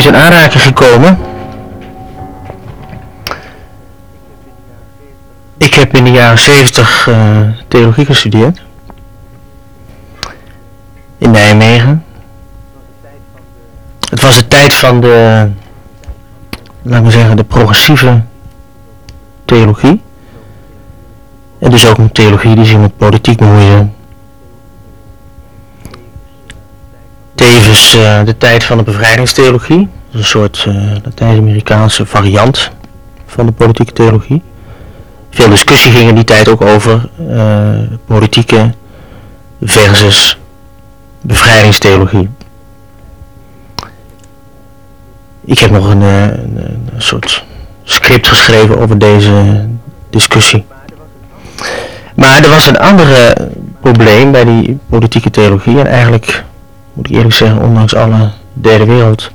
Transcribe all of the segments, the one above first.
Schmitt in aanraking gekomen? Ik heb in de jaren 70 uh, theologie gestudeerd. In Nijmegen. Het was de tijd van de, laten we zeggen, de progressieve theologie. En dus ook een theologie die zich met politiek bemoeide. Uh, de tijd van de bevrijdingstheologie. Een soort uh, Latijns-Amerikaanse variant van de politieke theologie. Veel discussie ging in die tijd ook over uh, politieke versus bevrijdingstheologie. Ik heb nog een, een, een soort script geschreven over deze discussie. Maar er was een ander probleem bij die politieke theologie en eigenlijk moet ik eerlijk zeggen, ondanks alle derde wereld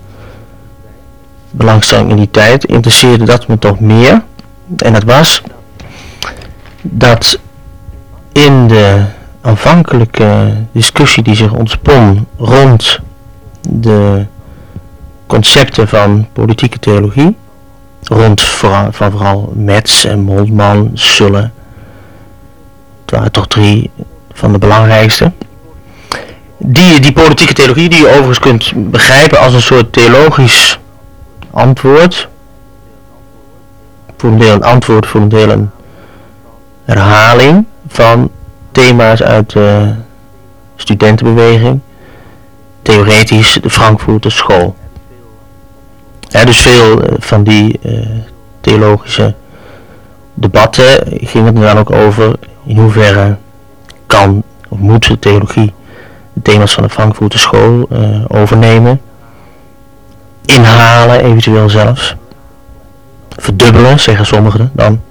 belangstelling in die tijd, interesseerde dat me toch meer. En dat was dat in de aanvankelijke discussie die zich ontspon rond de concepten van politieke theologie, rond van vooral Metz en Moltmann, Sulle, het waren toch drie van de belangrijkste die, die politieke theologie die je overigens kunt begrijpen als een soort theologisch antwoord. Voor een deel een antwoord, voor een deel een herhaling van thema's uit de studentenbeweging. Theoretisch de Frankfurter school. Dus veel eh, van die uh, theologische debatten ging het dan ook over in hoeverre kan of moet de theologie thema's van de Frankfurter school uh, overnemen. Inhalen eventueel zelfs. Verdubbelen, zeggen sommigen dan.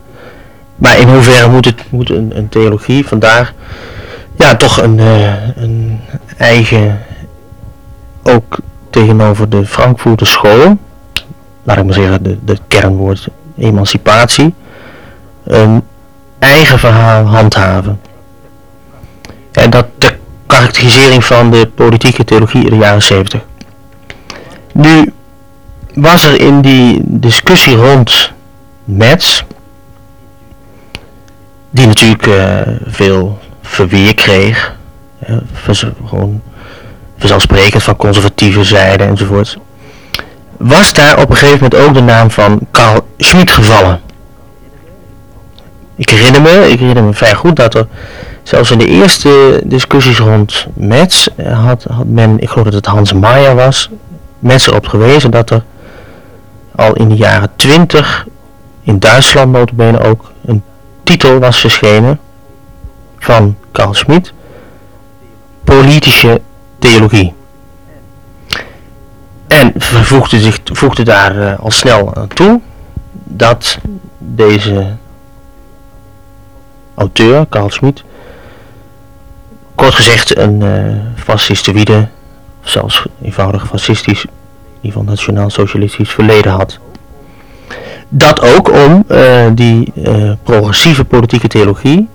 Maar in hoeverre moet, het, moet een, een theologie vandaag ja, toch een, uh, een eigen, ook tegenover de Frankfurter school, laat ik maar zeggen de, de kernwoord emancipatie, een eigen verhaal handhaven. En dat, dat karakterisering van de politieke theologie in de jaren 70. Nu was er in die discussie rond Metz, die natuurlijk uh, veel verweer kreeg, gewoon vanzelfsprekend van conservatieve zijde enzovoort, was daar op een gegeven moment ook de naam van Carl Schmid gevallen. Ik herinner me, ik herinner me vrij goed dat er Zelfs in de eerste discussies rond Metz had, had men, ik geloof dat het Hans Maier was, mensen erop gewezen dat er al in de jaren 20 in Duitsland notabene ook een titel was verschenen van Carl Schmitt, politische theologie. En voegde, zich, voegde daar uh, al snel aan toe dat deze auteur, Carl Schmitt, kort gezegd een uh, fascistoïde, of zelfs eenvoudig fascistisch, ieder geval nationaal-socialistisch verleden had. Dat ook om uh, die uh, progressieve politieke theologie,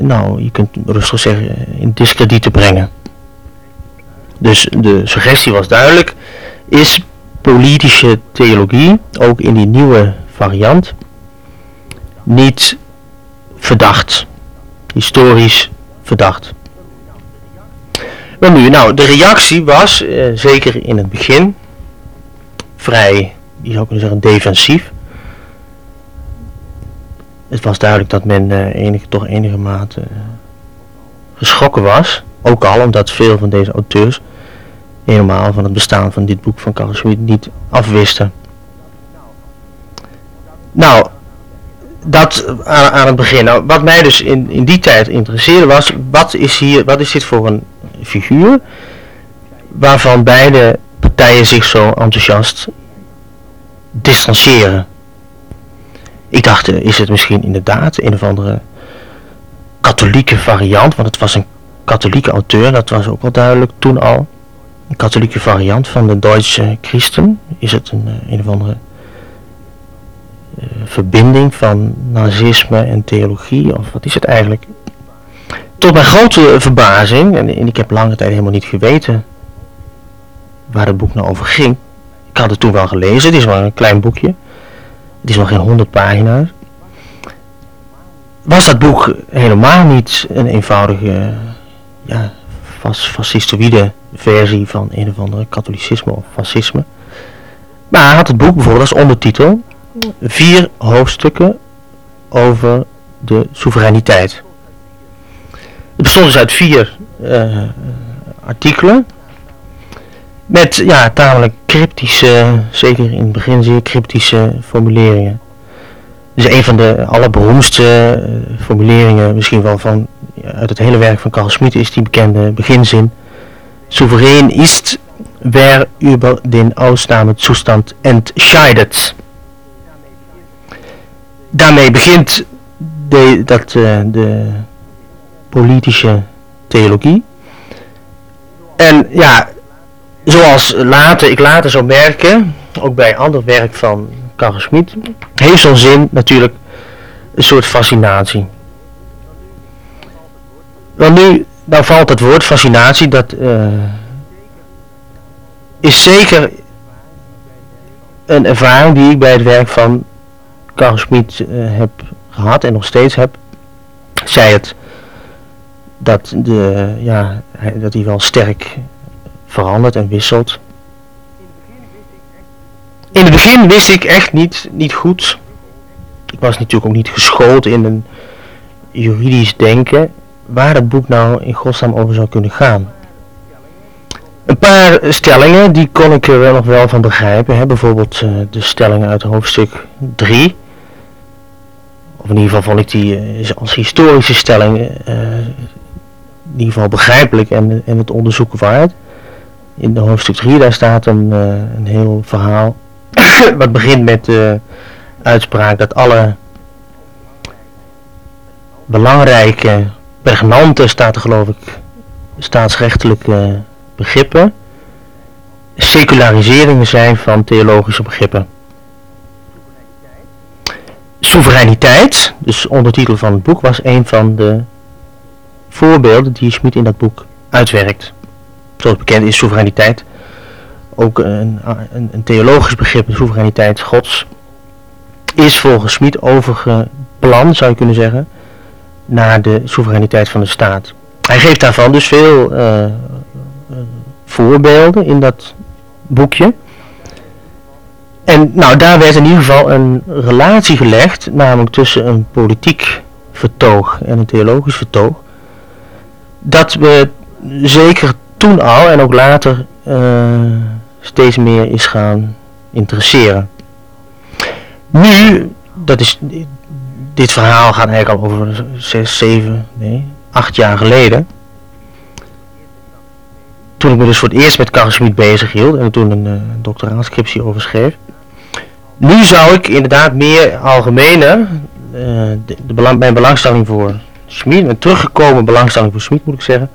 nou je kunt rustig zeggen, in discrediet te brengen. Dus de suggestie was duidelijk, is politische theologie, ook in die nieuwe variant, niet verdacht, historisch verdacht. Maar nu, nou, de reactie was, uh, zeker in het begin, vrij, je zou kunnen zeggen, defensief. Het was duidelijk dat men uh, enige, toch enige mate uh, geschrokken was. Ook al omdat veel van deze auteurs helemaal van het bestaan van dit boek van Carl Schmitt niet afwisten. Nou, dat aan, aan, het begin. Nou, wat mij dus in, in die tijd interesseerde was, wat is, hier, wat is dit voor een figuur waarvan beide partijen zich zo enthousiast distancieren. Ik dacht, eh, is het misschien inderdaad een of andere katholieke variant, want het was een katholieke auteur, dat was ook wel duidelijk toen al. Een katholieke variant van de Duitse Christen. Is het een, eh, een of andere verbinding van nazisme en theologie, of wat is het eigenlijk? Tot mijn grote verbazing, en, ik heb lange tijd helemaal niet geweten waar het boek nou over ging. Ik had het toen wel gelezen, het is maar een klein boekje. Het is nog geen honderd pagina's. Was dat boek helemaal niet een eenvoudige ja, fascistoïde versie van een of andere katholicisme of fascisme. Maar had het boek bijvoorbeeld als ondertitel vier hoofdstukken over de soevereiniteit. Het bestond dus uit vier uh, artikelen. Met ja, tamelijk cryptische, zeker in het begin zeer cryptische formuleringen. Dus een van de allerberoemdste uh, formuleringen misschien wel van, uit het hele werk van Carl Schmitt is die bekende beginzin. Souverän ist, wer über den Ausnahmezustand entscheidet. Daarmee begint de, dat, uh, de politische theologie. En ja, zoals later, ik later zou merken, ook bij ander werk van Karel Schmid, heeft zo'n zin natuurlijk een soort fascinatie. Want nu, nou valt het woord fascinatie, dat uh, is zeker een ervaring die ik bij het werk van Karel Schmid uh, heb gehad en nog steeds heb. Zij het dat, de, ja, dat hij wel sterk verandert en wisselt. In het begin wist ik echt niet, niet goed. Ik was natuurlijk ook niet geschoold in een juridisch denken waar het boek nou in godsnaam over zou kunnen gaan. Een paar stellingen, die kon ik er wel nog wel van begrijpen. Hè? Bijvoorbeeld uh, de stellingen uit hoofdstuk 3. Of in ieder geval vond ik die uh, als historische stelling uh, in ieder geval begrijpelijk en, en het onderzoeken waard. In de hoofdstuk 3 daar staat een, uh, een heel verhaal wat begint met de uitspraak dat alle belangrijke, pregnante staat er geloof ik, staatsrechtelijke begrippen seculariseringen zijn van theologische begrippen. Soevereiniteit, dus ondertitel van het boek, was een van de voorbeelden die Schmid in dat boek uitwerkt. Zoals bekend is soevereiniteit ook een, een, een theologisch begrip, de soevereiniteit gods, is volgens Schmid overgepland, zou je kunnen zeggen, naar de soevereiniteit van de staat. Hij geeft daarvan dus veel uh, voorbeelden in dat boekje. En nou, daar werd in ieder geval een relatie gelegd, namelijk tussen een politiek vertoog en een theologisch vertoog dat we zeker toen al en ook later uh, steeds meer is gaan interesseren. Nu, dat is, dit verhaal gaat eigenlijk al over 6, 7, nee, 8 jaar geleden. Toen ik me dus voor het eerst met Karl bezig hield en toen een uh, doctoraalscriptie over schreef. Nu zou ik inderdaad meer algemener uh, de, mijn belangstelling voor Schmid, een teruggekomen belangstelling voor Schmid moet ik zeggen.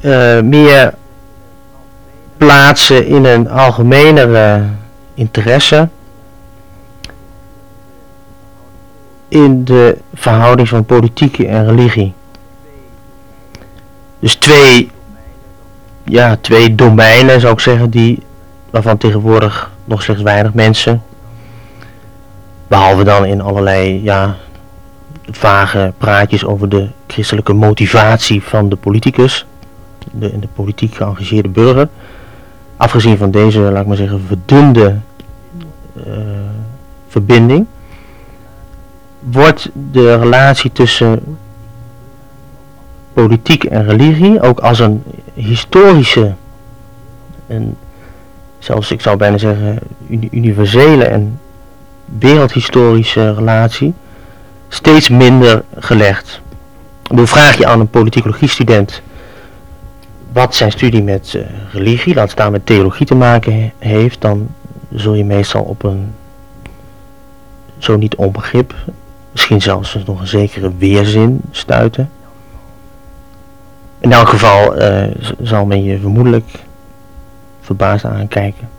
Uh, meer plaatsen in een algemenere interesse in de verhouding van politiek en religie. Dus twee, ja, twee domeinen zou ik zeggen, die, waarvan tegenwoordig nog slechts weinig mensen, behalve dan in allerlei ja, vage praatjes over de christelijke motivatie van de politicus, de de politiek geëngageerde burger. Afgezien van deze, laat ik maar zeggen, verdunde uh, verbinding, wordt de relatie tussen politiek en religie ook als een historische, en zelfs ik zou bijna zeggen universele en wereldhistorische relatie steeds minder gelegd. Hoe vraag je aan een politicologie student wat zijn studie met uh, religie, laat staan met theologie te maken heeft, dan zul je meestal op een zo niet onbegrip, misschien zelfs nog een zekere weerzin stuiten. In elk geval uh, zal men je vermoedelijk verbaasd aankijken.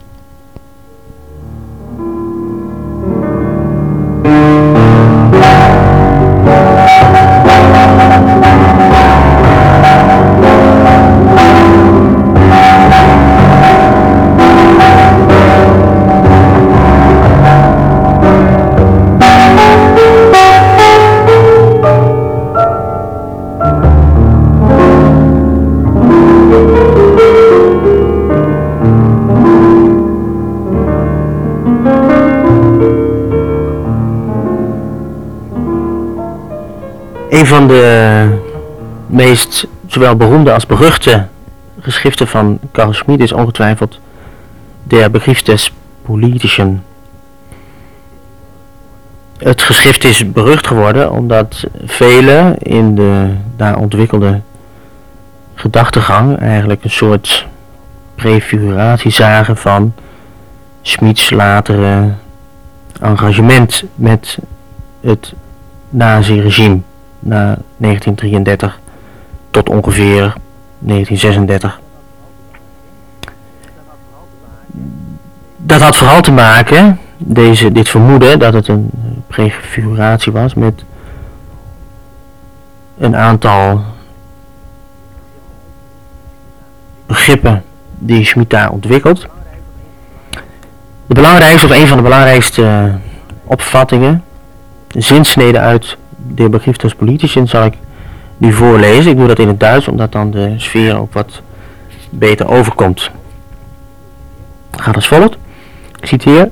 Een van de meest zowel beroemde als beruchte geschriften van Carl Schmid is ongetwijfeld Der Begriff des Politischen. Het geschrift is berucht geworden omdat velen in de daar ontwikkelde gedachtegang eigenlijk een soort prefiguratie zagen van Schmids latere engagement met het nazi-regime na 1933 tot ongeveer 1936. Dat had vooral te maken, deze, dit vermoeden, dat het een prefiguratie was met een aantal begrippen die Schmid daar ontwikkelt. De belangrijkste, of een van de belangrijkste opvattingen, zinsneden uit de begrip des politici zal ik nu voorlezen. Ik doe dat in het Duits, omdat dan de sfeer ook wat beter overkomt. Gaat als volgt. Ik citeer.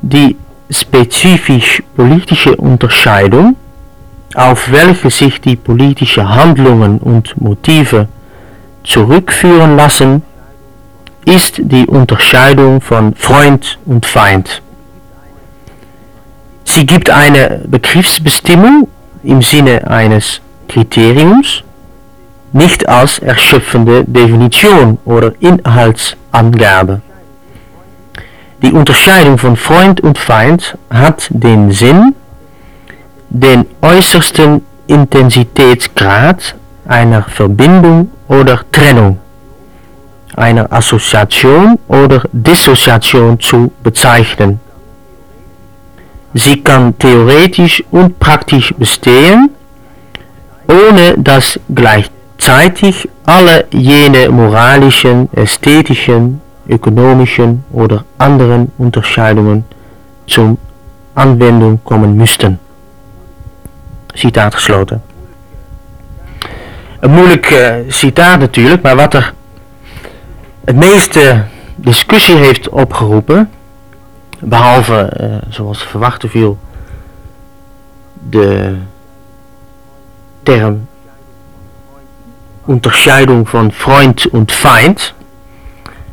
Die spezifisch politische Unterscheidung, auf welche sich die politische Handlungen und Motive zurückführen lassen, ist die Unterscheidung von Freund und Feind. Sie gibt eine Begriffsbestimmung im Sinne eines Kriteriums, nicht als erschöpfende Definition oder Inhaltsangabe. Die Unterscheidung von Freund und Feind hat den Sinn, den äußersten Intensitätsgrad einer Verbindung oder Trennung, einer Assoziation oder Dissoziation zu bezeichnen. Sie kann theoretisch und praktisch bestehen, ohne dass gleichzeitig alle jene moralischen, ästhetischen, ökonomischen oder anderen Unterscheidungen zum Anwendung kommen müssten. Citaat gesloten. Een moeilijk uh, citaat natuurlijk, maar wat er het meeste discussie heeft opgeroepen, behalve, uh, zoals verwachten viel, de term Unterscheidung van Freund und Feind,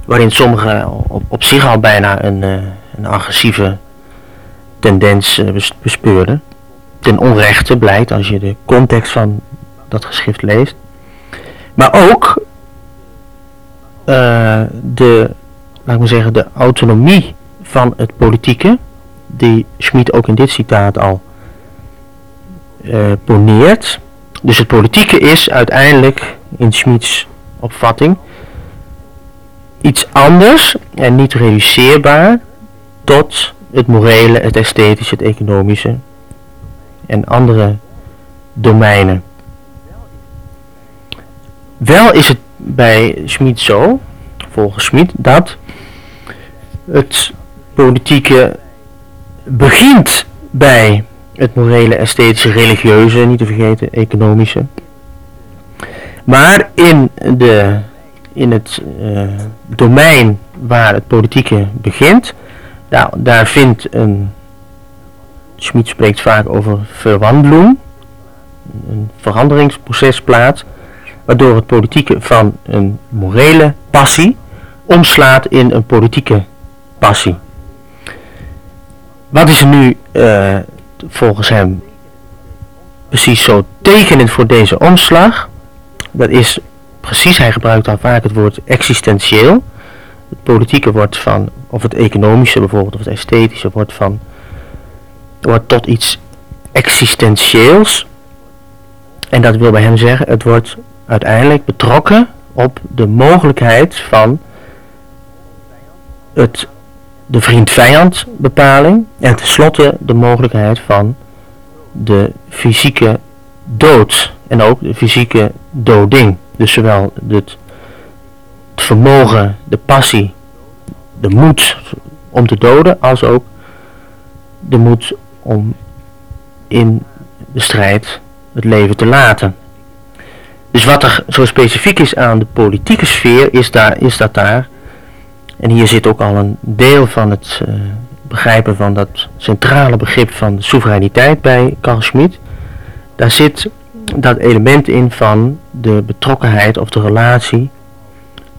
waarin sommigen op, op zich al bijna een, uh, een agressieve tendens uh, bespeurden. Ten onrechte blijkt als je de context van dat geschrift leest. Maar ook de, laat ik zeggen, de autonomie van het politieke, die Schmid ook in dit citaat al poneert. Dus het politieke is uiteindelijk, in Schmids opvatting, iets anders en niet reduceerbaar tot het morele, het esthetische, het economische en andere domeinen. Wel is het bij Schmid zo, volgens Schmid, dat het politieke begint bij het morele, esthetische, religieuze, niet te vergeten, economische. Maar in, de, in het uh, domein waar het politieke begint, daar, daar vindt een, Schmid spreekt vaak over verwandeling, een veranderingsproces plaats, waardoor het politieke van een morele passie omslaat in een politieke passie. Wat is er nu uh, volgens hem precies zo tekenend voor deze omslag. Dat is precies, hij gebruikt dan vaak het woord existentieel. Het politieke wordt van, of het economische bijvoorbeeld, of het esthetische wordt van, wordt tot iets existentieels. En dat wil bij hem zeggen, het wordt uiteindelijk betrokken op de mogelijkheid van het de vriend-vijand bepaling en tenslotte de mogelijkheid van de fysieke dood en ook de fysieke doding. Dus zowel het, het vermogen, de passie, de moed om te doden als ook de moed om in de strijd het leven te laten. Dus wat er zo specifiek is aan de politieke sfeer is, daar, is dat daar en hier zit ook al een deel van het uh, begrijpen van dat centrale begrip van soevereiniteit bij Carl Schmid. Daar zit dat element in van de betrokkenheid of de relatie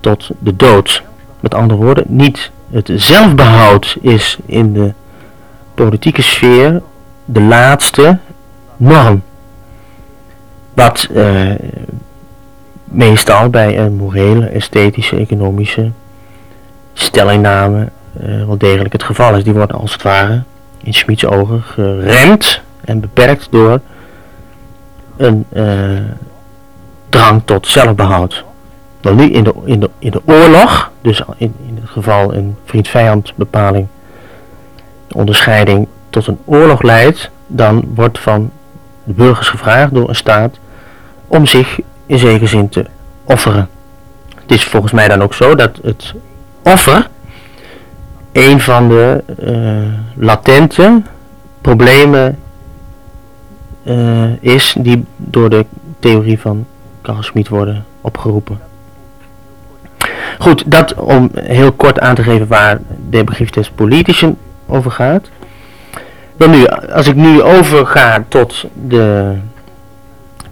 tot de dood. Met andere woorden, niet het zelfbehoud is in de politieke sfeer de laatste norm. Wat uh, meestal bij een morele, esthetische, economische stellingname uh, wel degelijk het geval is. Die wordt als het ware in Schmid's ogen geremd en beperkt door een uh, drang tot zelfbehoud. Dan nu in de, in de, in de oorlog, dus in, in het geval een vriend-vijand bepaling, onderscheiding tot een oorlog leidt, dan wordt van de burgers gevraagd door een staat om zich in zekere zin te offeren. Het is volgens mij dan ook zo dat het offer een van de uh, latente problemen uh, is die door de theorie van Carl Schmid worden opgeroepen. Goed, dat om heel kort aan te geven waar de des politischen over gaat. Dan nu, als ik nu overga tot de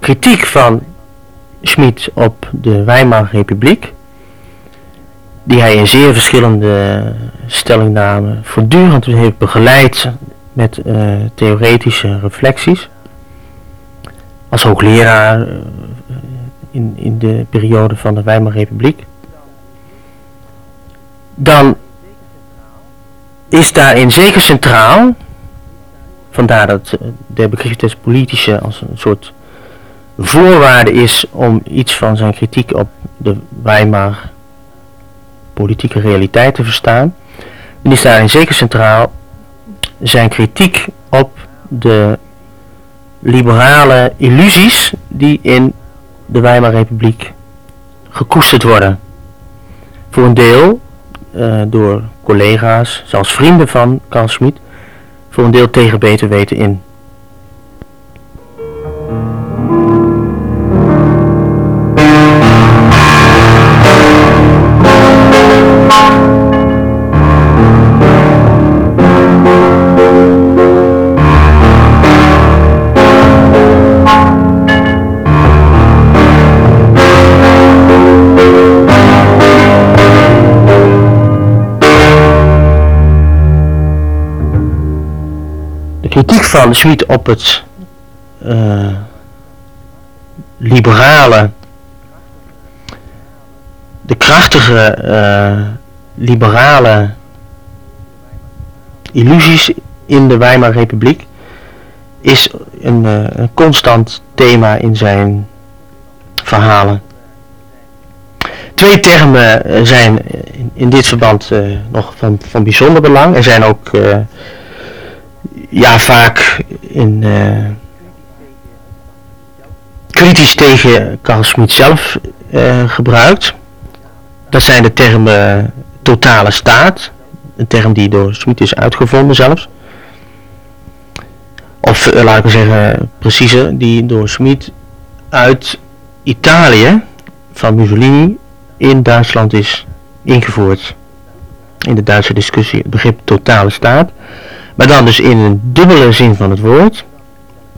kritiek van Schmid op de Weimar Republiek, die hij in zeer verschillende stellingnamen voortdurend heeft begeleid met uh, theoretische reflecties. Als hoogleraar uh, in, in de periode van de Weimar Republiek. Dan is daarin zeker centraal, vandaar dat uh, de begrip des politische als een soort voorwaarde is om iets van zijn kritiek op de Weimar politieke realiteit te verstaan. En is daarin zeker centraal zijn kritiek op de liberale illusies die in de Weimar Republiek gekoesterd worden. Voor een deel uh, door collega's, zelfs vrienden van Carl Schmid, voor een deel tegen beter weten in. Kritiek van Schmid op het uh, liberale, de krachtige uh, liberale illusies in de Weimar Republiek is een, uh, een constant thema in zijn verhalen. Twee termen zijn in, in dit verband nog van, van bijzonder belang. Er zijn ook ja, vaak in, uh, kritisch tegen Carl Schmid zelf uh, gebruikt. Dat zijn de termen totale staat, een term die door Schmid is uitgevonden zelfs. Of laat ik maar zeggen preciezer, die door Schmid uit Italië van Mussolini in Duitsland is ingevoerd. In de Duitse discussie het begrip totale staat. Maar dan dus in een dubbele zin van het woord.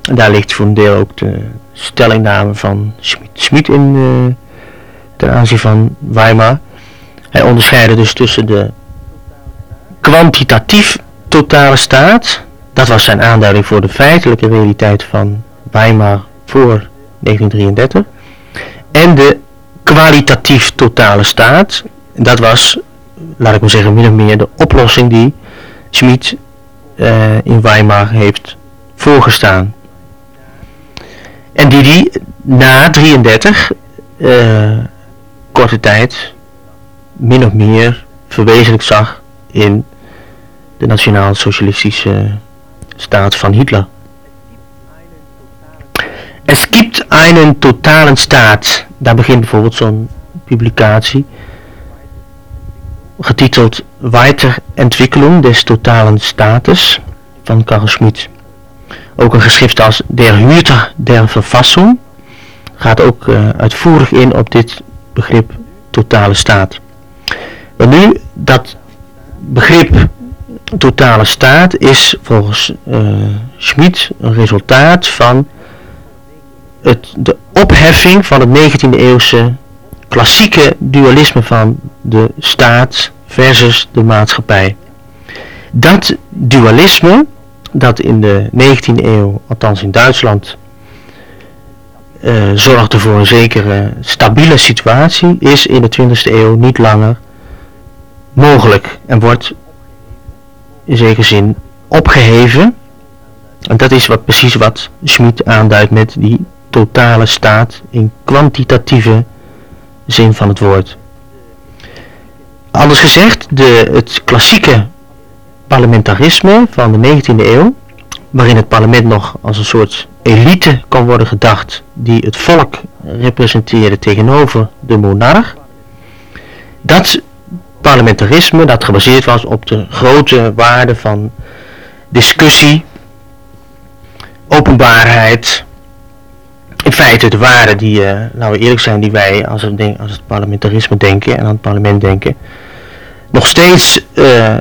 En daar ligt voor een deel ook de stellingname van Schmid in uh, ten aanzien van Weimar. Hij onderscheidde dus tussen de kwantitatief totale staat. Dat was zijn aanduiding voor de feitelijke realiteit van Weimar voor 1933. En de kwalitatief totale staat. Dat was, laat ik maar zeggen, min of meer de oplossing die Schmid uh, in Weimar heeft voorgestaan. En die die na 33 uh, eh, korte tijd min of meer verwezenlijk zag in de nationaal-socialistische staat van Hitler. Es gibt einen totalen Staat. Daar begint bijvoorbeeld zo'n publicatie getiteld Weiterentwicklung des totalen Staates van Karl Schmid. Ook een geschrift als Der Hüter der Verfassung gaat ook uh, uitvoerig in op dit begrip totale staat. Nu, dat begrip totale staat is volgens uh, Schmid een resultaat van het, de opheffing van het 19e eeuwse klassieke dualisme van de staat versus de maatschappij. Dat dualisme, dat in de 19e eeuw, althans in Duitsland, uh, zorgde voor een zekere stabiele situatie, is in de 20e eeuw niet langer mogelijk en wordt in zekere zin opgeheven. En dat is wat, precies wat Schmid aanduidt met die totale staat in kwantitatieve zin van het woord. Anders gezegd, de, het klassieke parlementarisme van de 19e eeuw, waarin het parlement nog als een soort elite kan worden gedacht die het volk representeerde tegenover de monarch, dat parlementarisme dat gebaseerd was op de grote waarde van discussie, openbaarheid, in feite de waarden die, uh, laten we eerlijk zijn, die wij als het, als parlementarisme denken en aan het parlement denken, nog steeds uh,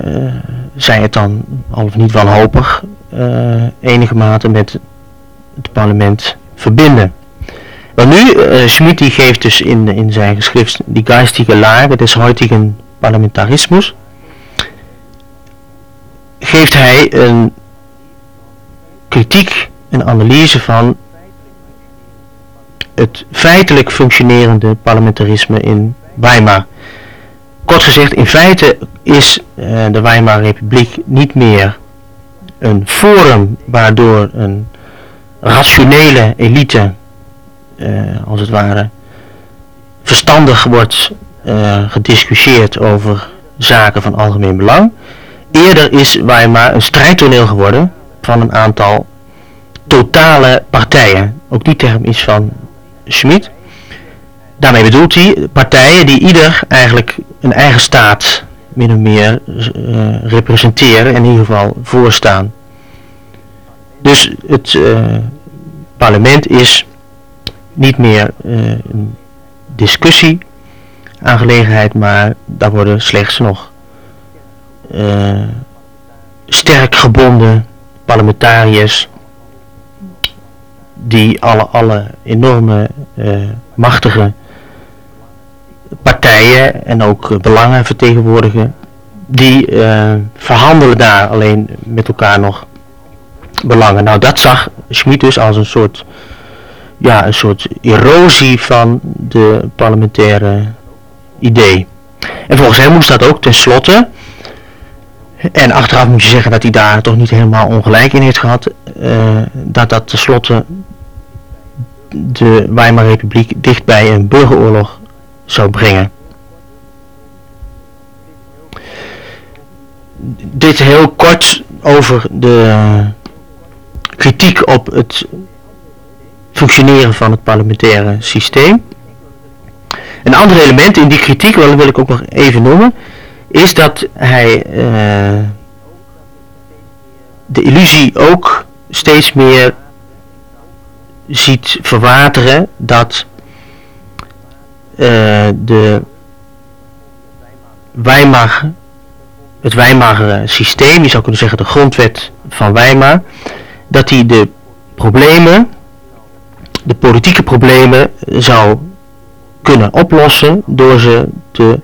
zijn het dan al of niet wanhopig uh, enige mate met het parlement verbinden. Wel nu, Schmid geeft dus in, in zijn geschrift die geistige Lage des heutigen Parlamentarismus, geeft hij een kritiek, een analyse van het feitelijk functionerende parlementarisme in Weimar. Kort gezegd, in feite is uh, de Weimar Republiek niet meer een forum waardoor een rationele elite, uh, als het ware, verstandig wordt uh, gediscussieerd over zaken van algemeen belang. Eerder is Weimar een strijdtoneel geworden van een aantal totale partijen. Ook die term is van Schmid. Daarmee bedoelt hij partijen die ieder eigenlijk een eigen staat min of meer uh, representeren, in ieder geval voorstaan. Dus het uh, parlement is niet meer uh, een discussie aangelegenheid, maar daar worden slechts nog sterk gebonden parlementariërs die alle, alle enorme machtige partijen en ook belangen vertegenwoordigen, die uh, verhandelen daar alleen met elkaar nog belangen. Nou, dat zag Schmid dus als een soort, ja, een soort erosie van de parlementaire idee. En volgens hem moest dat ook tenslotte, en achteraf moet je zeggen dat hij daar toch niet helemaal ongelijk in heeft gehad, uh, dat dat tenslotte de Weimar Republiek dicht bij een burgeroorlog zou brengen. Dit heel kort over de kritiek op het functioneren van het parlementaire systeem. Een ander element in die kritiek, wel wil ik ook nog even noemen, is dat hij uh, de illusie ook steeds meer ziet verwateren dat uh, de Weimar, het Weimar systeem, je zou kunnen zeggen de grondwet van Weimar, dat hij de problemen, de politieke problemen zou kunnen oplossen door ze te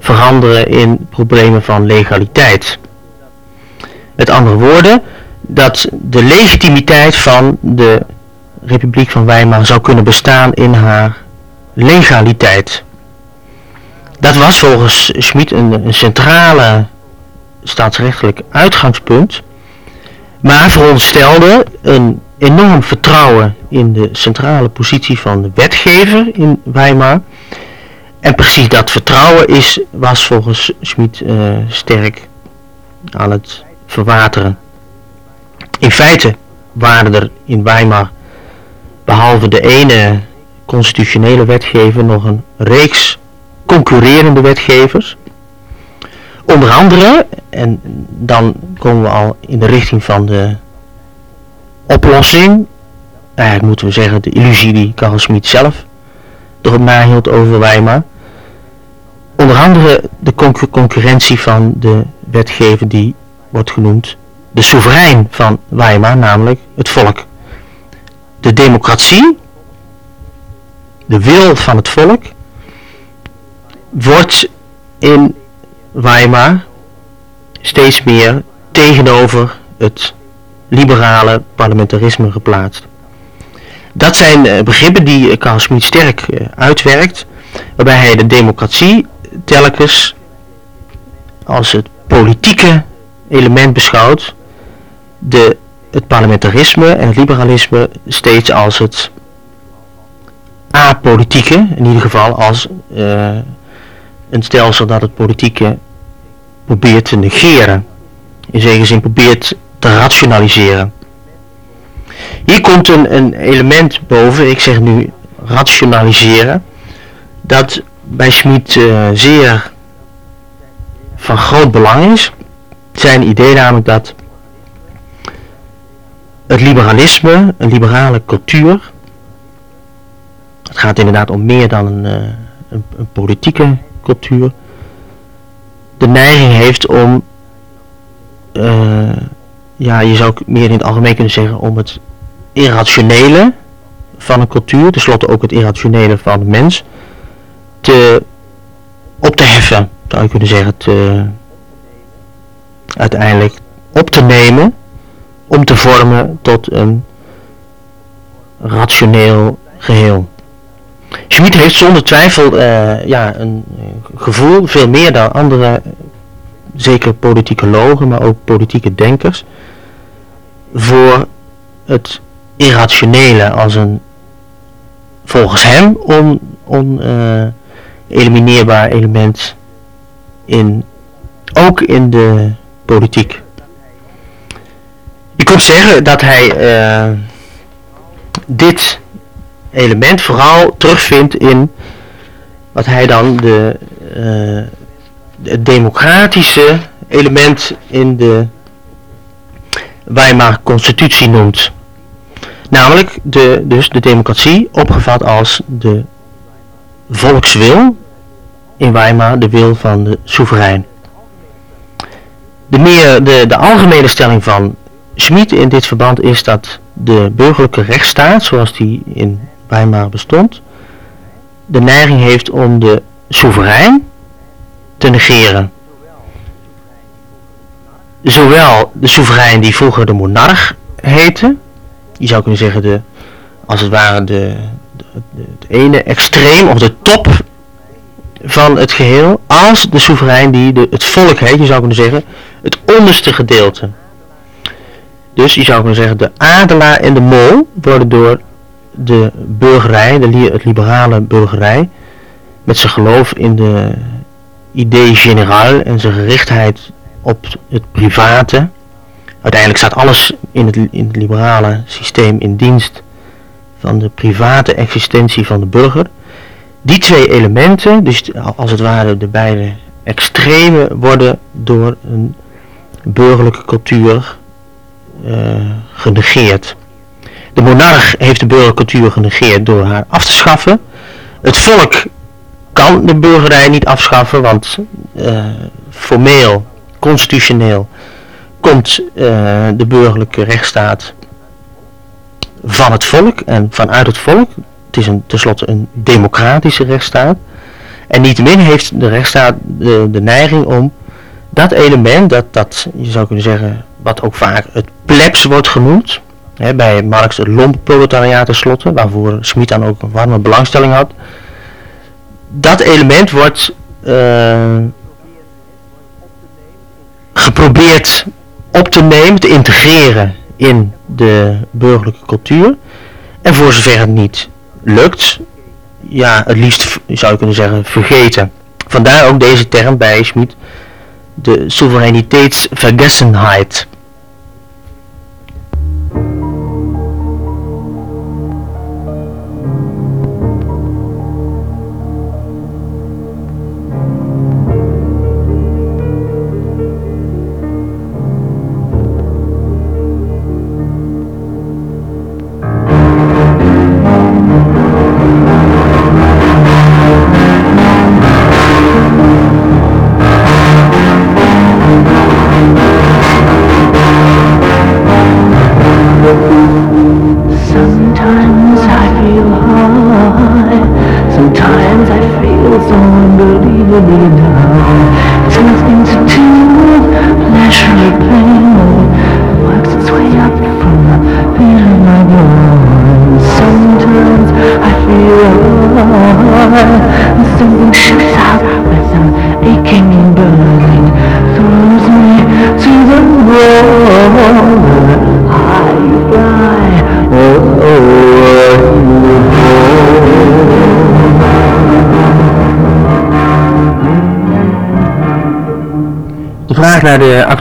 veranderen in problemen van legaliteit. Met andere woorden, dat de legitimiteit van de Republiek van Weimar zou kunnen bestaan in haar legaliteit. Dat was volgens Schmid een, centrale staatsrechtelijk uitgangspunt, maar veronderstelde een enorm vertrouwen in de centrale positie van de wetgever in Weimar. En precies dat vertrouwen is, was volgens Schmid uh, sterk aan het verwateren. In feite waren er in Weimar, behalve de ene constitutionele wetgever nog een reeks concurrerende wetgevers. Onder andere, en dan komen we al in de richting van de oplossing, eigenlijk moeten we zeggen de illusie die Karl Schmid zelf erop nahield over Weimar. Onder andere de concurrentie van de wetgever die wordt genoemd de soeverein van Weimar, namelijk het volk. De democratie, de wil van het volk, wordt in Weimar steeds meer tegenover het liberale parlementarisme geplaatst. Dat zijn eh, begrippen die eh, Carl Schmid sterk eh, uitwerkt, waarbij hij de democratie telkens als het politieke element beschouwt, de, het parlementarisme en het liberalisme steeds als het apolitieke, in ieder geval als een stelsel dat het politieke probeert te negeren. In zekere zin probeert te rationaliseren. Hier komt een, een element boven, ik zeg nu rationaliseren, dat bij Schmid uh, zeer van groot belang is. Zijn idee namelijk dat het liberalisme, een liberale cultuur, het gaat inderdaad om meer dan een, uh, een, politieke cultuur, de neiging heeft om, uh, ja, je zou meer in het algemeen kunnen zeggen, om het irrationele van een cultuur, tenslotte ook het irrationele van de mens, te, op te heffen, zou je kunnen zeggen, te, uiteindelijk op te nemen, om te vormen tot een rationeel geheel. Schmid heeft zonder twijfel uh, ja, een gevoel, veel meer dan andere, zeker politicologen, maar ook politieke denkers, voor het irrationele als een volgens hem on, on uh, element in, ook in de politiek. Je kunt zeggen dat hij uh, dit element vooral terugvindt in wat hij dan de, uh, het democratische element in de Weimar constitutie noemt. Namelijk de, dus de democratie opgevat als de volkswil, in Weimar de wil van de soeverein. De, meer, de, de algemene stelling van Schmid in dit verband is dat de burgerlijke rechtsstaat, zoals die in Weimar bestond, de neiging heeft om de soeverein te negeren. Zowel de soeverein die vroeger de monarch heette, je zou kunnen zeggen de, als het ware de, de, het ene extreem of de top van het geheel, als de soeverein die de, het volk heet, je zou kunnen zeggen, het onderste gedeelte. Dus je zou kunnen zeggen, de adelaar en de mol worden door de burgerij, de, het liberale burgerij, met zijn geloof in de idee generaal en zijn gerichtheid op het private. Uiteindelijk staat alles in het, in het liberale systeem in dienst van de private existentie van de burger. Die twee elementen, dus als het ware de beide extreme, worden door een burgerlijke cultuur genegeerd. De monarch heeft de burgercultuur genegeerd door haar af te schaffen. Het volk kan de burgerij niet afschaffen, want uh, formeel, constitutioneel, komt uh, de burgerlijke rechtsstaat van het volk en vanuit het volk. Het is tenslotte een democratische rechtsstaat. En niettemin heeft de rechtsstaat de, de neiging om dat element, dat, dat je zou kunnen zeggen, wat ook vaak het plebs wordt genoemd, hè, bij Marx het lompenproletariaat tenslotte, waarvoor Smit dan ook een warme belangstelling had, dat element wordt uh, geprobeerd op te nemen, te integreren in de burgerlijke cultuur. En voor zover het niet lukt, ja, het liefst zou je kunnen zeggen vergeten. Vandaar ook deze term bij Schmid, de soevereiniteitsvergessenheid.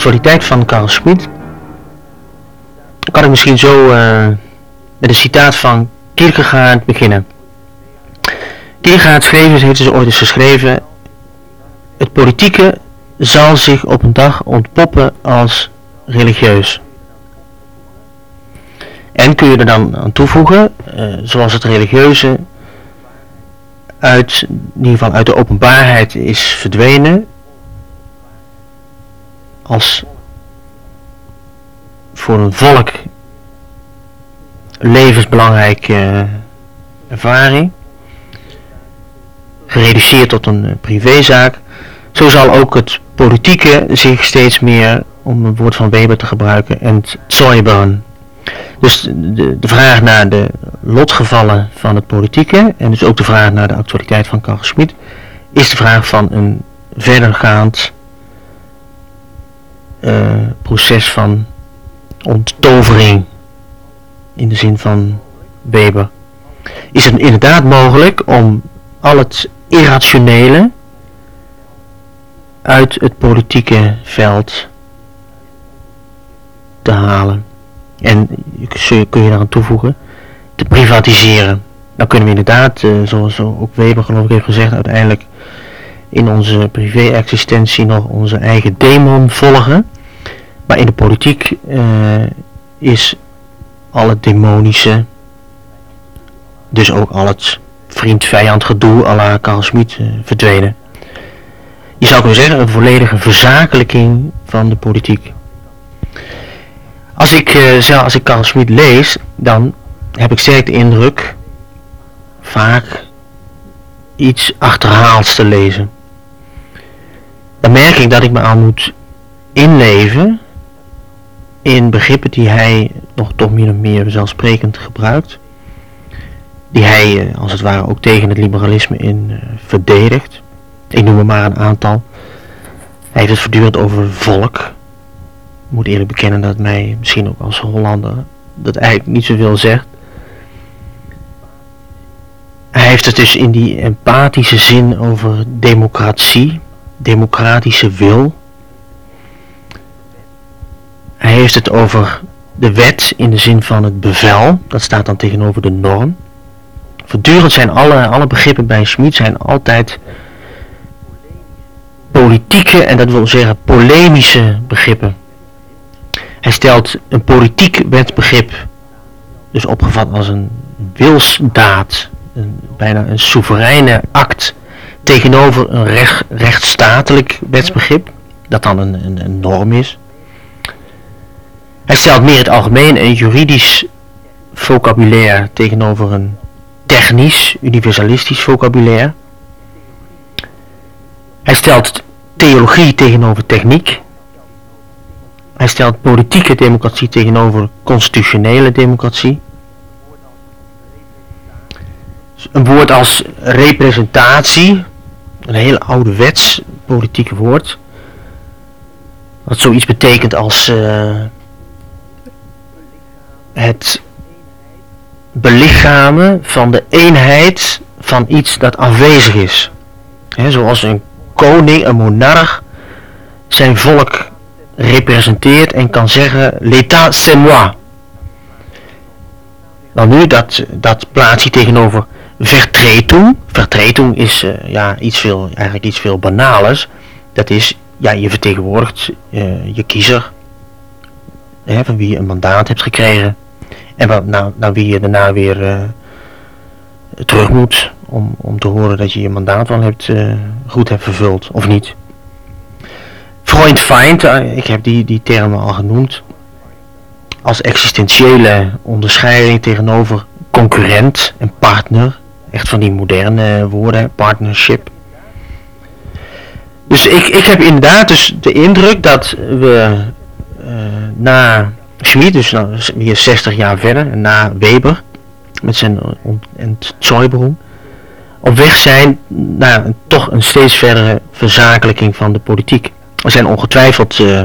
Actualiteit van Carl Schmid kan ik misschien zo uh, met een citaat van Kierkegaard beginnen. Kierkegaard schreef, heeft dus ooit eens geschreven, het politieke zal zich op een dag ontpoppen als religieus. En kun je er dan aan toevoegen, uh, zoals het religieuze uit, in ieder geval uit de openbaarheid is verdwenen, als voor een volk levensbelangrijke uh, ervaring, gereduceerd tot een uh, privézaak, zo zal ook het politieke zich steeds meer, om een woord van Weber te gebruiken, entsäubern. Dus de, de vraag naar de lotgevallen van het politieke, en dus ook de vraag naar de actualiteit van Carl Schmid, is de vraag van een verdergaand uh, proces van onttovering in de zin van Weber. Is het inderdaad mogelijk om al het irrationele uit het politieke veld te halen. En kun je daar aan toevoegen, te privatiseren. Dan kunnen we inderdaad, uh, zoals ook Weber geloof ik heeft gezegd, uiteindelijk in onze privé-existentie nog onze eigen demon volgen. Maar in de politiek uh, is al het demonische, dus ook al het vriend-vijand gedoe à la Carl Schmid uh, verdwenen. Je zou kunnen zeggen een volledige verzakelijking van de politiek. Als ik, uh, als ik Carl Schmid lees, dan heb ik sterk de indruk vaak iets achterhaalds te lezen. Dan merk ik dat ik me aan moet inleven in begrippen die hij nog toch meer en meer zelfsprekend gebruikt. Die hij eh, als het ware ook tegen het liberalisme in uh, verdedigt. Ik noem er maar een aantal. Hij heeft het voortdurend over volk. Ik moet eerlijk bekennen dat mij misschien ook als Hollander dat eigenlijk niet zoveel zegt. Hij heeft het dus in die empathische zin over democratie, democratische wil. Hij heeft het over de wet in de zin van het bevel, dat staat dan tegenover de norm. Voortdurend zijn alle, alle begrippen bij Schmid zijn altijd politieke en dat wil zeggen polemische begrippen. Hij stelt een politiek wetbegrip, dus opgevat als een wilsdaad, een, bijna een soevereine act, tegenover een recht, rechtsstatelijk wetsbegrip, dat dan een, een, norm is. Hij stelt meer het algemeen een juridisch vocabulaire tegenover een technisch, universalistisch vocabulaire. Hij stelt theologie tegenover techniek. Hij stelt politieke democratie tegenover constitutionele democratie. Een woord als representatie, een heel ouderwets politieke woord. Wat zoiets betekent als uh, het belichamen van de eenheid van iets dat afwezig is. zoals een koning, een monarch, zijn volk representeert en kan zeggen, l'état c'est moi. Dan nu, dat, dat plaats tegenover vertretung. Vertretung is uh, ja, iets veel, eigenlijk iets veel banales. Dat is, ja, je vertegenwoordigt uh, je kiezer, van wie je een mandaat hebt gekregen. En wat, nou, nou wie je daarna weer uh, terug moet om, om te horen dat je je mandaat wel hebt, goed hebt vervuld of niet. Freund Feind, ik heb die, die termen al genoemd, als existentiële onderscheiding tegenover concurrent en partner, echt van die moderne woorden, partnership. Dus ik, ik heb inderdaad dus de indruk dat we na Schmid, dus nou, weer 60 jaar verder, na Weber, met zijn Entsäuberung, op weg zijn naar toch een steeds verdere verzakelijking van de politiek. Er zijn ongetwijfeld uh,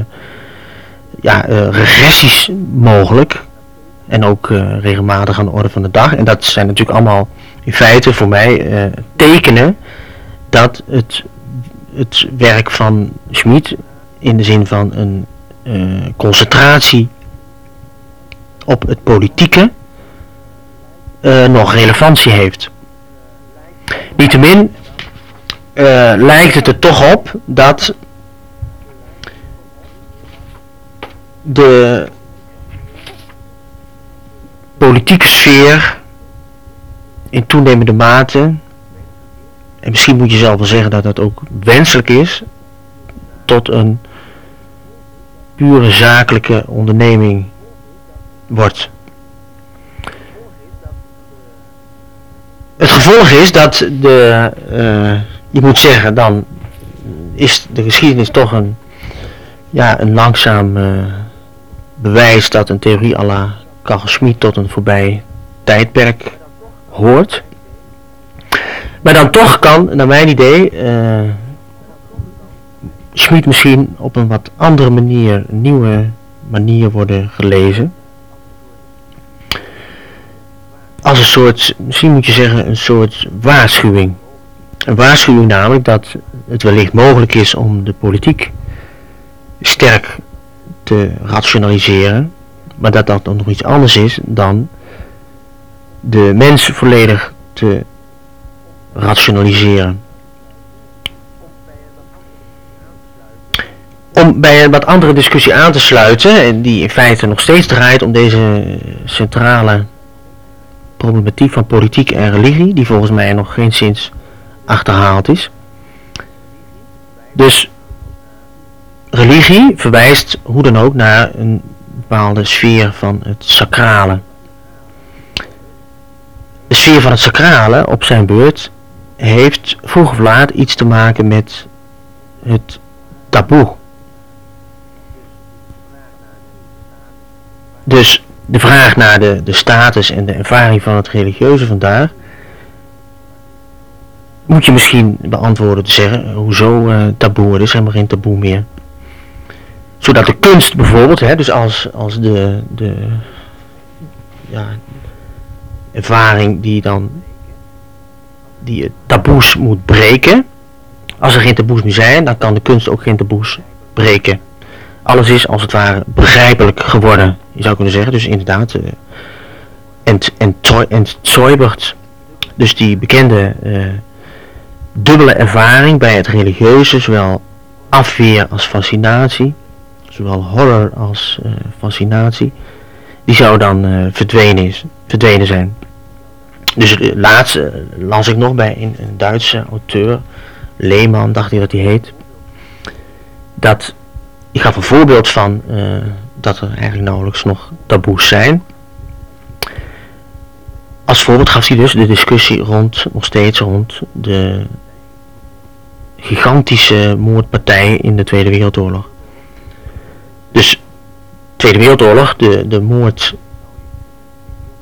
ja, regressies mogelijk en ook uh, regelmatig aan de orde van de dag. En dat zijn natuurlijk allemaal in feite voor mij tekenen dat het, het werk van Schmid in de zin van een uh, concentratie op het politieke nog relevantie heeft. Niettemin uh, lijkt het er toch op dat de politieke sfeer in toenemende mate, en misschien moet je zelf wel zeggen dat dat ook wenselijk is, tot een pure zakelijke onderneming wordt. Het gevolg is dat de, uh, je moet zeggen, dan is de geschiedenis toch een, ja, een langzaam uh, bewijs dat een theorie à Carl Schmid tot een voorbij tijdperk hoort. Maar dan toch kan, naar mijn idee, uh, Schmid misschien op een wat andere manier, nieuwe manier worden gelezen. Als een soort, misschien moet je zeggen, een soort waarschuwing. Een waarschuwing namelijk dat het wellicht mogelijk is om de politiek sterk te rationaliseren, maar dat dat nog iets anders is dan de mens volledig te rationaliseren. Om bij een wat andere discussie aan te sluiten, die in feite nog steeds draait om deze centrale problematiek van politiek en religie, die volgens mij nog geen sinds achterhaald is. Dus religie verwijst hoe dan ook naar een bepaalde sfeer van het sacrale. De sfeer van het sacrale op zijn beurt heeft vroeg of laat iets te maken met het taboe. Dus de vraag naar de, de status en de ervaring van het religieuze vandaar moet je misschien beantwoorden te zeggen, hoezo uh, taboe, er is helemaal geen taboe meer. Zodat de kunst bijvoorbeeld, hè, dus als, als de, de ja, ervaring die dan die taboes moet breken, als er geen taboes meer zijn, dan kan de kunst ook geen taboes breken. Alles is als het ware begrijpelijk geworden, je zou kunnen zeggen. Dus inderdaad, uh, en Zoibert, dus die bekende uh, dubbele ervaring bij het religieuze, zowel afweer als fascinatie, zowel horror als uh, fascinatie, die zou dan uh, verdwenen, verdwenen zijn. Dus laatst las ik nog bij een, Duitse auteur, Lehmann dacht hij dat hij heet, dat ik gaf een voorbeeld van dat er eigenlijk nauwelijks nog taboes zijn. Als voorbeeld gaf hij dus de discussie rond, nog steeds rond de gigantische moordpartij in de Tweede Wereldoorlog. Dus Tweede Wereldoorlog, de, moord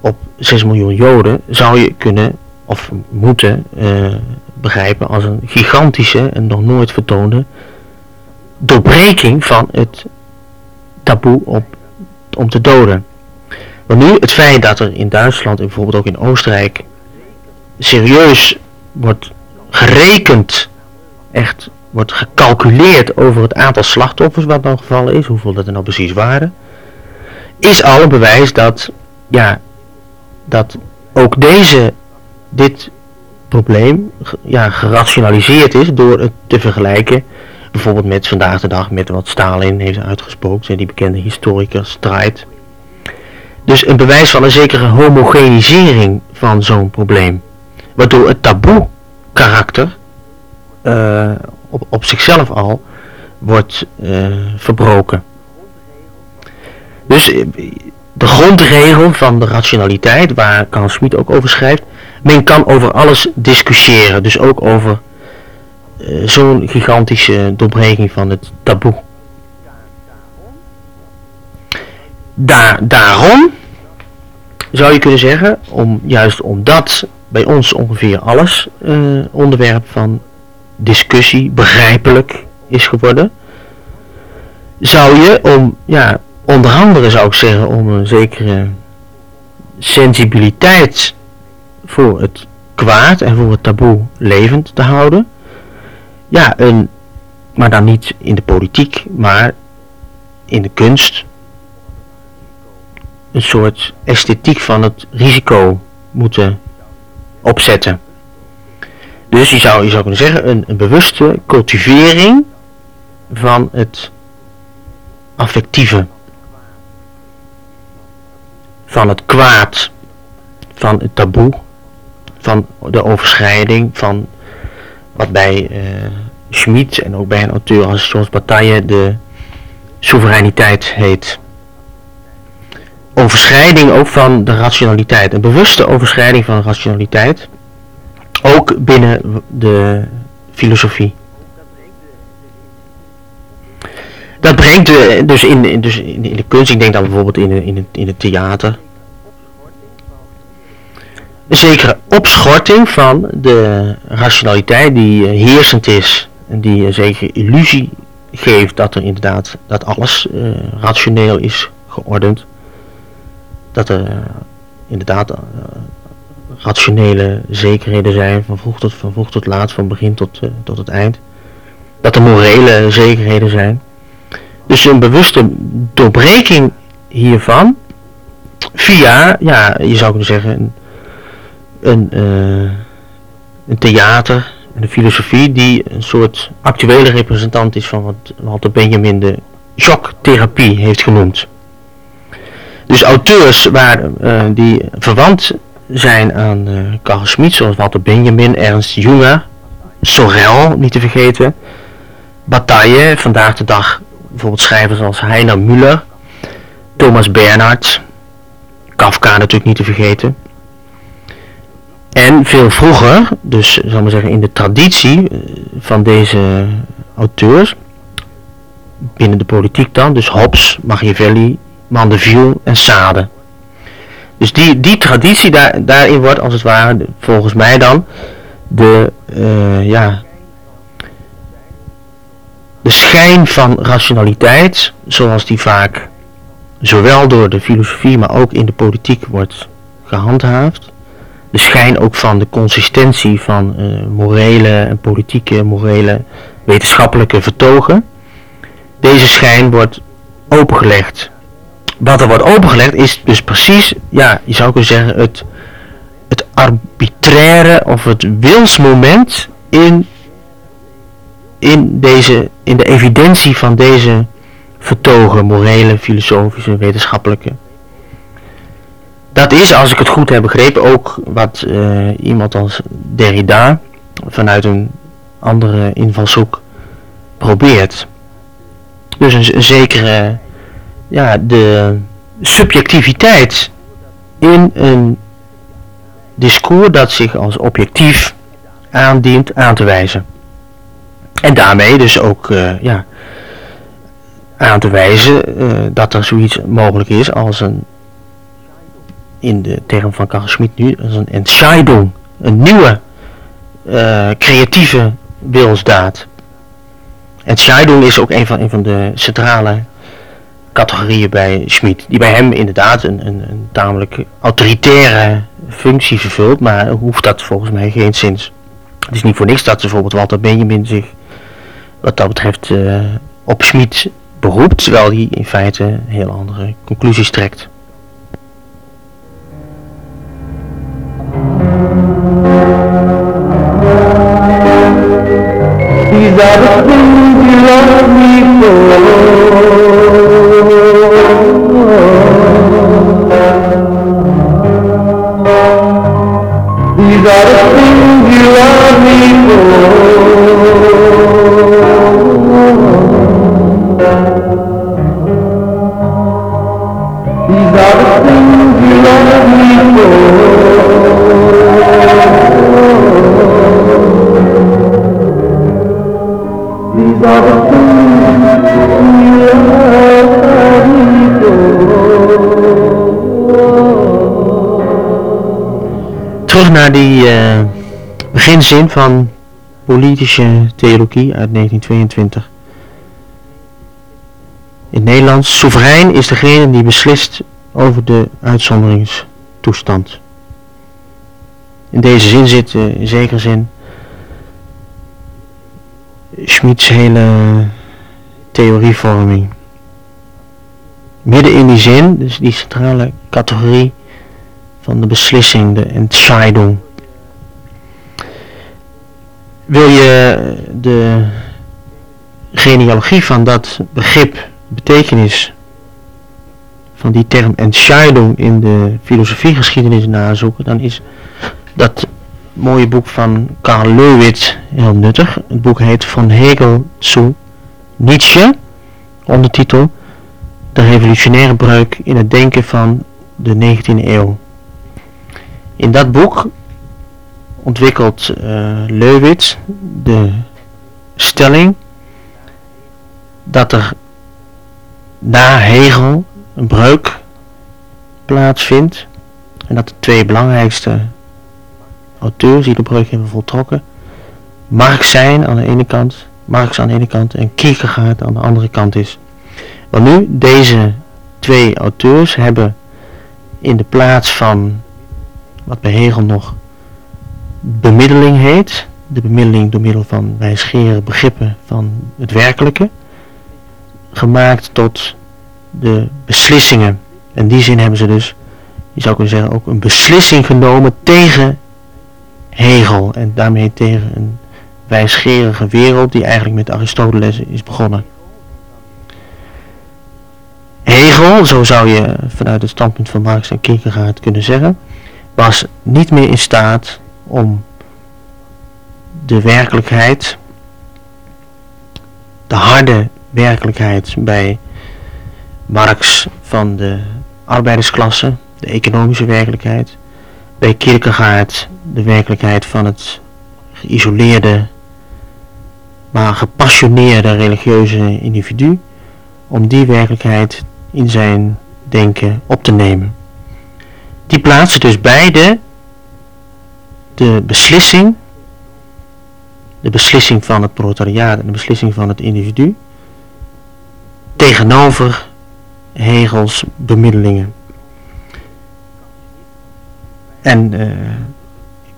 op 6 miljoen Joden, zou je kunnen of moeten uh, begrijpen als een gigantische en nog nooit vertoonde doorbreking van het taboe op, om te doden. Maar nu het feit dat er in Duitsland en bijvoorbeeld ook in Oostenrijk serieus wordt gerekend, echt wordt gecalculeerd over het aantal slachtoffers wat dan gevallen is, hoeveel dat er nou precies waren, is al een bewijs dat, ja, dat ook deze, dit probleem ja, gerationaliseerd is door het te vergelijken bijvoorbeeld met vandaag de dag met wat Stalin heeft uitgesproken, die bekende historicus Streit. Dus een bewijs van een zekere homogenisering van zo'n probleem. Waardoor het taboe karakter uh, op, op zichzelf al wordt uh, verbroken. Dus eh, de grondregel van de rationaliteit, waar Carl Schmid ook over schrijft, men kan over alles discussiëren. Dus ook over uh, zo'n gigantische doorbreking van het taboe. Daar, daarom zou je kunnen zeggen, om, juist omdat bij ons ongeveer alles onderwerp van discussie begrijpelijk is geworden, zou je om, ja, onder andere zou ik zeggen, om een zekere sensibiliteit voor het kwaad en voor het taboe levend te houden, ja, een maar dan niet in de politiek, maar in de kunst, een soort esthetiek van het risico moeten opzetten. Dus je zou, je zou kunnen zeggen, een, bewuste cultivering van het affectieve, van het kwaad, van het taboe, van de overschrijding, van wat bij uh, Schmid en ook bij een auteur als Georges Bataille de soevereiniteit heet. Overschrijding ook van de rationaliteit, een bewuste overschrijding van de rationaliteit, ook binnen de filosofie. Dat brengt dus in, dus in de kunst, ik denk dan bijvoorbeeld in, in, het, in het theater, een zekere opschorting van de rationaliteit die eh, heersend is en die een zekere illusie geeft dat er inderdaad dat alles rationeel is geordend. Dat er inderdaad rationele zekerheden zijn van vroeg tot, van vroeg tot laat, van begin tot, tot het eind. Dat er morele zekerheden zijn. Dus een bewuste doorbreking hiervan via, ja, je zou kunnen zeggen, een, een, uh, een theater en een filosofie die een soort actuele representant is van wat Walter Benjamin de shocktherapie heeft genoemd. Dus auteurs waar, uh, die verwant zijn aan uh, Carl Schmid, zoals Walter Benjamin, Ernst Junger, Sorel, niet te vergeten, Bataille, vandaag de dag bijvoorbeeld schrijvers als Heiner Müller, Thomas Bernhard, Kafka natuurlijk niet te vergeten. En veel vroeger, dus zal maar zeggen in de traditie eh, van deze auteurs, binnen de politiek dan, dus Hobbes, Machiavelli, Mandeville en Sade. Dus die, die traditie daar, daarin wordt als het ware, volgens mij dan, de, uh, ja, de schijn van rationaliteit, zoals die vaak zowel door de filosofie, maar ook in de politiek wordt gehandhaafd, de schijn ook van de consistentie van uh, morele en politieke, morele, wetenschappelijke vertogen. Deze schijn wordt opengelegd. Wat er wordt opengelegd is dus precies, ja, je zou kunnen zeggen, het, het arbitraire of het wilsmoment in, in, deze, in de evidentie van deze vertogen, morele, filosofische, wetenschappelijke dat is, als ik het goed heb begrepen, ook wat uh, iemand als Derrida vanuit een andere invalshoek probeert. Dus een zekere, ja, de subjectiviteit in een discours dat zich als objectief aandient aan te wijzen. En daarmee dus ook, uh, ja, aan te wijzen uh, dat er zoiets mogelijk is als een in de term van Karl Schmid nu, als een Entscheidung, een nieuwe uh, creatieve wilsdaad. Entscheidung is ook een van, een van de centrale categorieën bij Schmid, die bij hem inderdaad een, een, een tamelijk autoritaire functie vervult, maar hoeft dat volgens mij geen zins. Het is niet voor niks dat bijvoorbeeld Walter Benjamin zich wat dat betreft uh, op Schmid beroept, terwijl hij in feite heel andere conclusies trekt. These are the things you love naar die uh, beginzin van politische theologie uit 1922. In Nederlands, soeverein is degene die beslist over de uitzonderingstoestand. In deze zin zit uh, in zekere zin Schmidts hele theorievorming. Midden in die zin, dus die centrale categorie van de beslissing, de Entscheidung. Wil je de genealogie van dat begrip, betekenis van die term Entscheidung in de filosofiegeschiedenis nazoeken, dan is dat mooie boek van Karl Leuwitz heel nuttig. Het boek heet Van Hegel zu Nietzsche, ondertitel De revolutionaire breuk in het denken van de 19e eeuw. In dat boek ontwikkelt uh, Leuwitz de stelling dat er na Hegel een breuk plaatsvindt en dat de twee belangrijkste auteurs die de breuk hebben voltrokken Marx zijn aan de ene kant, Marx aan de ene kant en Kierkegaard aan de andere kant is. Want nu, deze twee auteurs hebben in de plaats van wat bij Hegel nog bemiddeling heet, de bemiddeling door middel van wijsgeren begrippen van het werkelijke, gemaakt tot de beslissingen. In die zin hebben ze dus, je zou kunnen zeggen, ook een beslissing genomen tegen Hegel en daarmee tegen een wijsgerige wereld die eigenlijk met Aristoteles is begonnen. Hegel, zo zou je vanuit het standpunt van Marx en Kierkegaard kunnen zeggen, was niet meer in staat om de werkelijkheid, de harde werkelijkheid bij Marx van de arbeidersklasse, de economische werkelijkheid, bij Kierkegaard de werkelijkheid van het geïsoleerde, maar gepassioneerde religieuze individu, om die werkelijkheid in zijn denken op te nemen. Die plaatsen dus beide de beslissing, de beslissing van het proletariaat en de beslissing van het individu, tegenover Hegels bemiddelingen. En uh,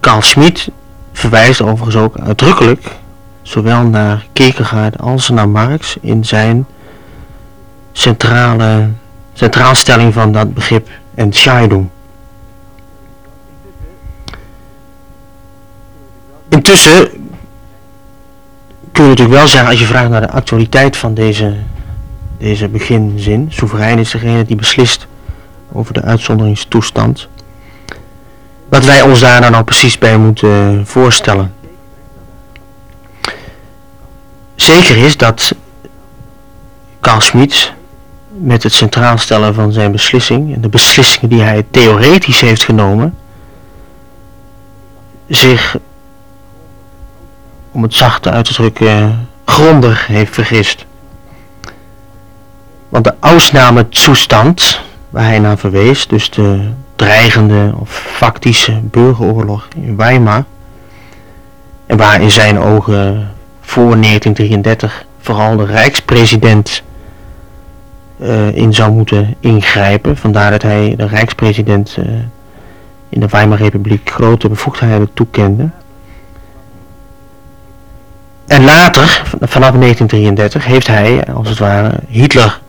Carl Schmid verwijst overigens ook uitdrukkelijk zowel naar Kierkegaard als naar Marx in zijn centrale centraalstelling van dat begrip Entscheidung. Intussen kun je natuurlijk wel zeggen, als je vraagt naar de actualiteit van deze, deze beginzin, soeverein is degene die beslist over de uitzonderingstoestand, wat wij ons daar nou, precies bij moeten voorstellen. Zeker is dat Carl Schmid met het centraal stellen van zijn beslissing en de beslissingen die hij theoretisch heeft genomen, zich, om het zacht uit te drukken, grondig heeft vergist. Want de ausname toestand, waar hij naar verwees, dus de dreigende of factische burgeroorlog in Weimar, en waar in zijn ogen voor 1933 vooral de rijkspresident uh, in zou moeten ingrijpen. Vandaar dat hij de rijkspresident uh, in de Weimarrepubliek grote bevoegdheden toekende. En later, vanaf 1933, heeft hij, als het ware, Hitler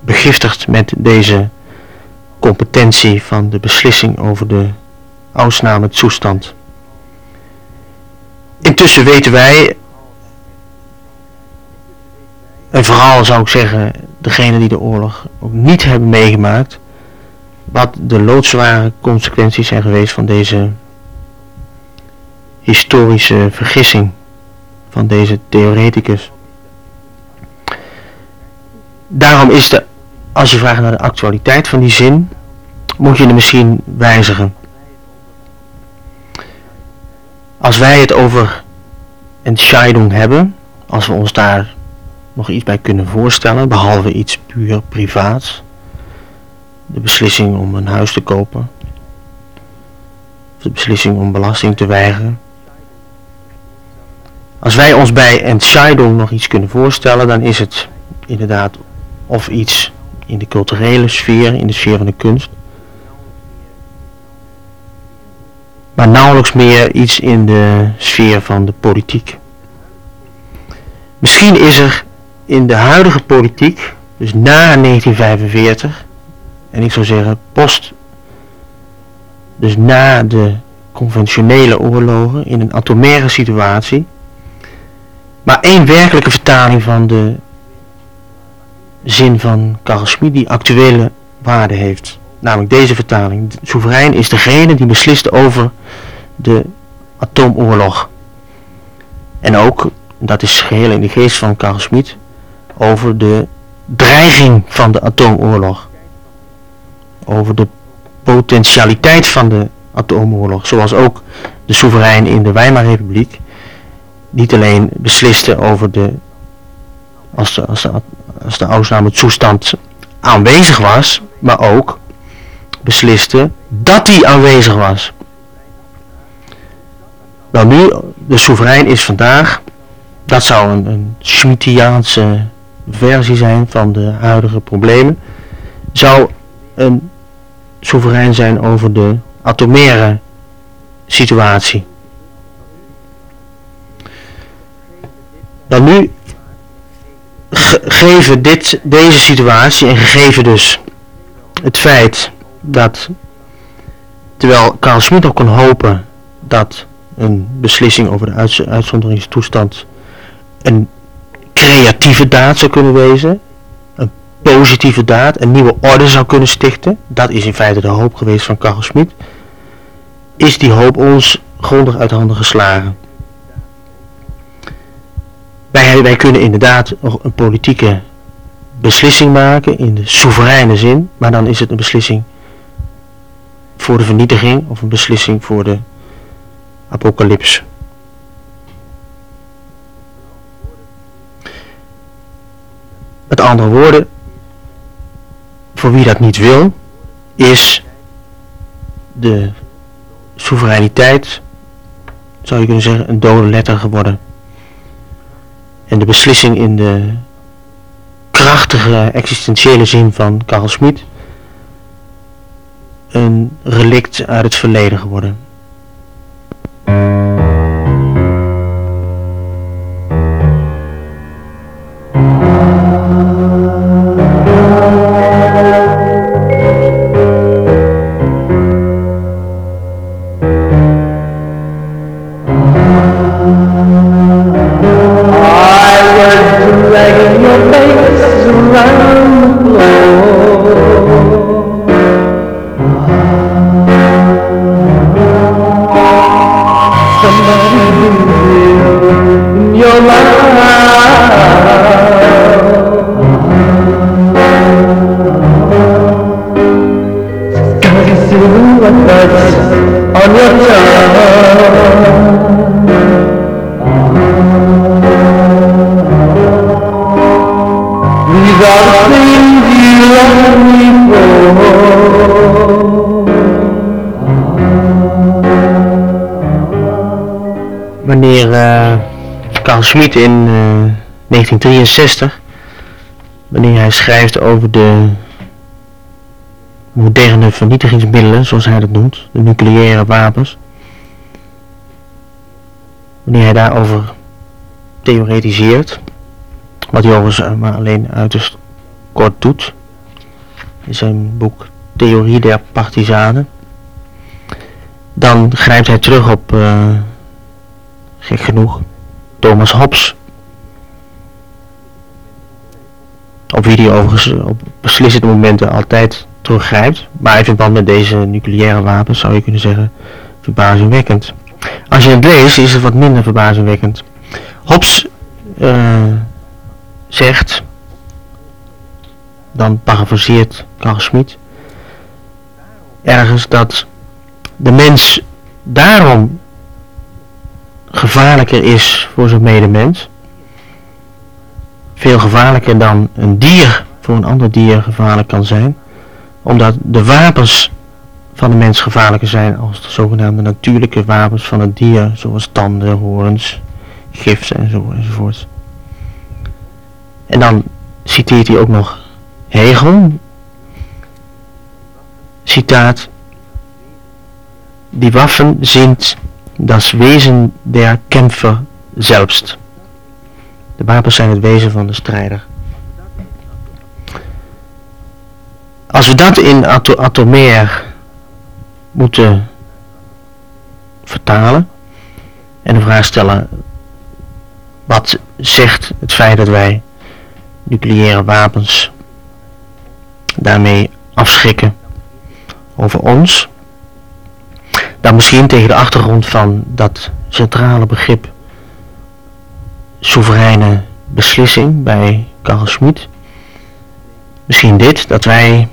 begiftigd met deze competentie van de beslissing over de toestand. Intussen weten wij, en vooral zou ik zeggen, degene die de oorlog ook niet hebben meegemaakt, wat de loodzware consequenties zijn geweest van deze historische vergissing van deze theoreticus. Daarom is de, als je vraagt naar de actualiteit van die zin, moet je de misschien wijzigen. Als wij het over Entscheidung hebben, als we ons daar nog iets bij kunnen voorstellen, behalve iets puur privaats. De beslissing om een huis te kopen. Of de beslissing om belasting te weigeren. Als wij ons bij Entscheidung nog iets kunnen voorstellen, dan is het inderdaad of iets in de culturele sfeer, in de sfeer van de kunst. Maar nauwelijks meer iets in de sfeer van de politiek. Misschien is er in de huidige politiek, dus na 1945, en ik zou zeggen post, dus na de conventionele oorlogen, in een atomaire situatie, maar één werkelijke vertaling van de zin van Carl Schmid die actuele waarde heeft. Namelijk deze vertaling. De soeverein is degene die beslist over de atoomoorlog. En ook, dat is geheel in de geest van Carl Schmid, over de dreiging van de atoomoorlog. Over de potentialiteit van de atoomoorlog. Zoals ook de soeverein in de Weimarrepubliek niet alleen besliste over de, als de, als de, als de toestand aanwezig was, maar ook besliste dat die aanwezig was. Nou nu, de soeverein is vandaag, dat zou een, een Schmittiaanse versie zijn van de huidige problemen, zou een soeverein zijn over de atomaire situatie. Dan nu gegeven dit, deze situatie en gegeven dus het feit dat terwijl Carl Schmid ook kon hopen dat een beslissing over de uitzonderingstoestand een creatieve daad zou kunnen wezen, een positieve daad, een nieuwe orde zou kunnen stichten, dat is in feite de hoop geweest van Carl Schmid, is die hoop ons grondig uit handen geslagen. Wij, wij kunnen inderdaad een politieke beslissing maken in de soevereine zin, maar dan is het een beslissing voor de vernietiging of een beslissing voor de apocalyps. Met andere woorden, voor wie dat niet wil, is de soevereiniteit, zou je kunnen zeggen, een dode letter geworden. En de beslissing in de krachtige existentiële zin van Carl Schmid een relict uit het verleden geworden. Schmid in 1963, eh, wanneer hij schrijft over de moderne vernietigingsmiddelen, zoals hij dat noemt, de nucleaire wapens. Wanneer hij daarover theoretiseert, wat hij overigens maar alleen uiterst kort doet, in zijn boek Theorie der Partisanen, dan grijpt hij terug op, uh, gek genoeg, Thomas Hobbes. Op wie hij overigens op beslissende momenten altijd teruggrijpt. Maar in verband met deze nucleaire wapens zou je kunnen zeggen verbazingwekkend. Als je het leest is het wat minder verbazingwekkend. Hobbes zegt, dan parafraseert Carl Schmid, ergens dat de mens daarom gevaarlijker is voor zijn medemens. Veel gevaarlijker dan een dier voor een ander dier gevaarlijk kan zijn. Omdat de wapens van de mens gevaarlijker zijn als de zogenaamde natuurlijke wapens van het dier. Zoals tanden, hoorns, giften en zo enzovoort. En dan citeert hij ook nog Hegel. Citaat. Die waffen sind das Wesen der Kämpfer selbst. De wapens zijn het wezen van de strijder. Als we dat in atomair moeten vertalen en de vraag stellen, wat zegt het feit dat wij nucleaire wapens daarmee afschrikken over ons? Dan misschien tegen de achtergrond van dat centrale begrip soevereine beslissing bij Carl Schmid. Misschien dit, dat wij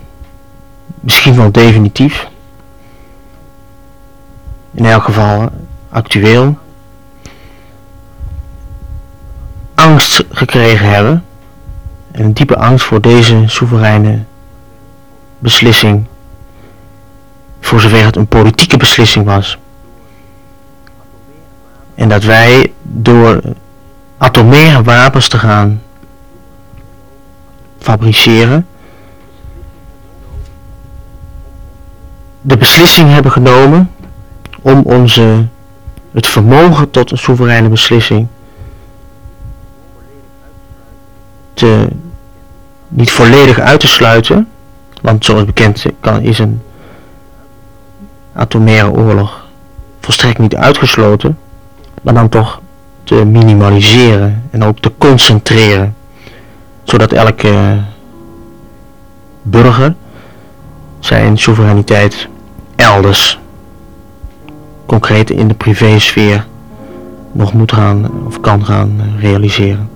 misschien wel definitief, in elk geval actueel, angst gekregen hebben. En een diepe angst voor deze soevereine beslissing. Voor zover het een politieke beslissing was. En dat wij door atomaire wapens te gaan fabriceren. De beslissing hebben genomen om onze, het vermogen tot een soevereine beslissing te, niet volledig uit te sluiten. Want zoals bekend kan, is een atomaire oorlog volstrekt niet uitgesloten. Maar dan toch te minimaliseren en ook te concentreren. Zodat elke burger zijn soevereiniteit elders, concreet in de privésfeer, nog moet gaan of kan gaan realiseren.